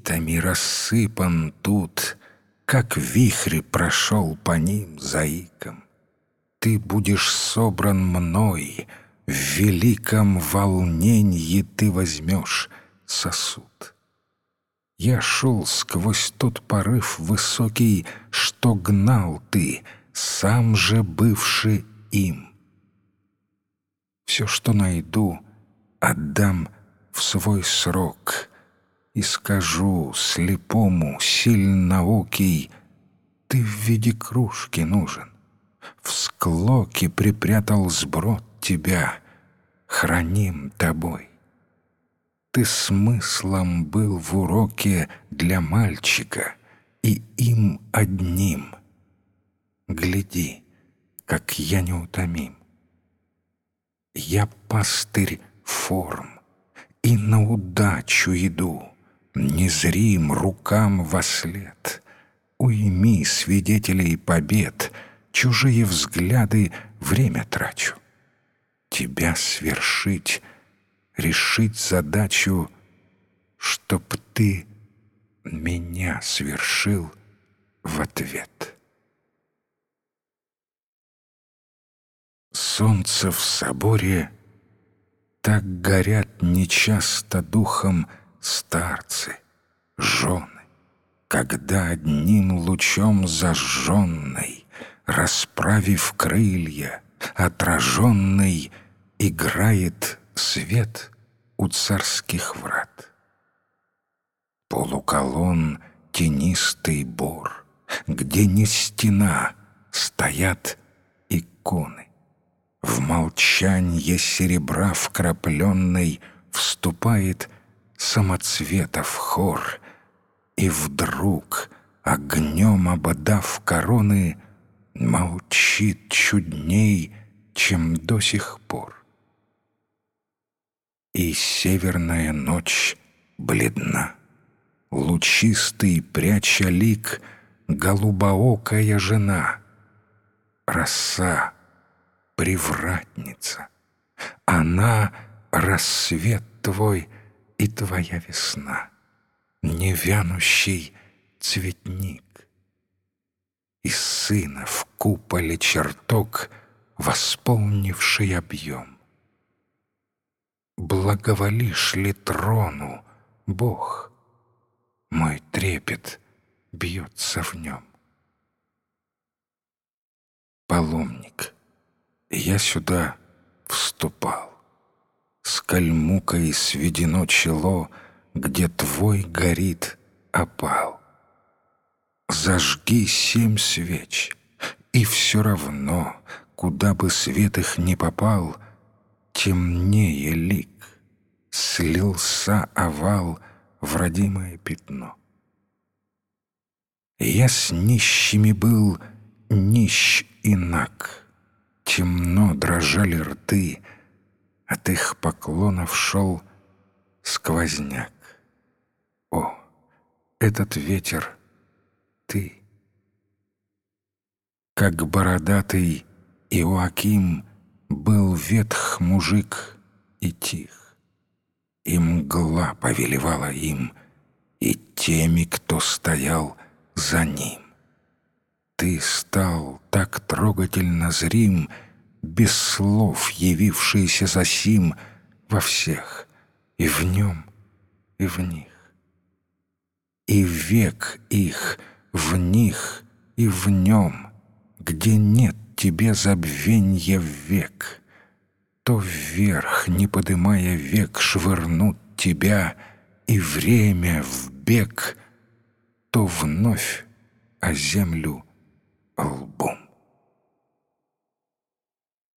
нитами рассыпан тут, Как вихрь прошел по ним заиком. Ты будешь собран мной, В великом волнении ты возьмешь сосуд. Я шел сквозь тот порыв высокий, Что гнал ты, сам же бывший им. Все, что найду, отдам в свой срок И скажу слепому, сильноокий, Ты в виде кружки нужен. В склоке припрятал сброд тебя, Храним тобой. Ты смыслом был в уроке для мальчика И им одним. Гляди, как я неутомим. Я пастырь форм и на удачу иду, Незрим рукам во след. Уйми свидетелей побед, Чужие взгляды время трачу. Тебя свершить, решить задачу, Чтоб ты меня свершил в ответ. Солнце в соборе — так горят нечасто духом старцы, жены, Когда одним лучом зажженной, Расправив крылья, отраженный, Играет свет у царских врат. Полуколон тенистый бор, Где не стена, стоят иконы. В молчанье серебра вкрапленной Вступает самоцветов хор, И вдруг, огнем ободав короны, Молчит чудней, чем до сих пор. И северная ночь бледна, Лучистый, пряча лик, Голубоокая жена, Роса — привратница. Она — рассвет твой и твоя весна, невянущий цветник. И сына в куполе чертог, восполнивший объем. Благоволишь ли трону, Бог? Мой трепет бьется в нем. Паломник — я сюда вступал. Кальмукой сведено чело, Где твой горит опал. Зажги семь свеч, и все равно, Куда бы свет их ни попал, Темнее лик, слился овал В родимое пятно. Я с нищими был нищ инак — Темно дрожали рты, От их поклонов шел сквозняк. О, этот ветер — ты! Как бородатый Иоаким Был ветх мужик и тих, И мгла повелевала им, И теми, кто стоял за ним. Ты стал так трогательно зрим, Без слов явившийся за сим Во всех, и в нем, и в них. И век их, в них и в нем, Где нет тебе забвенья век, То вверх, не подымая век, Швырнут тебя, и время в бег, То вновь о землю — лбом.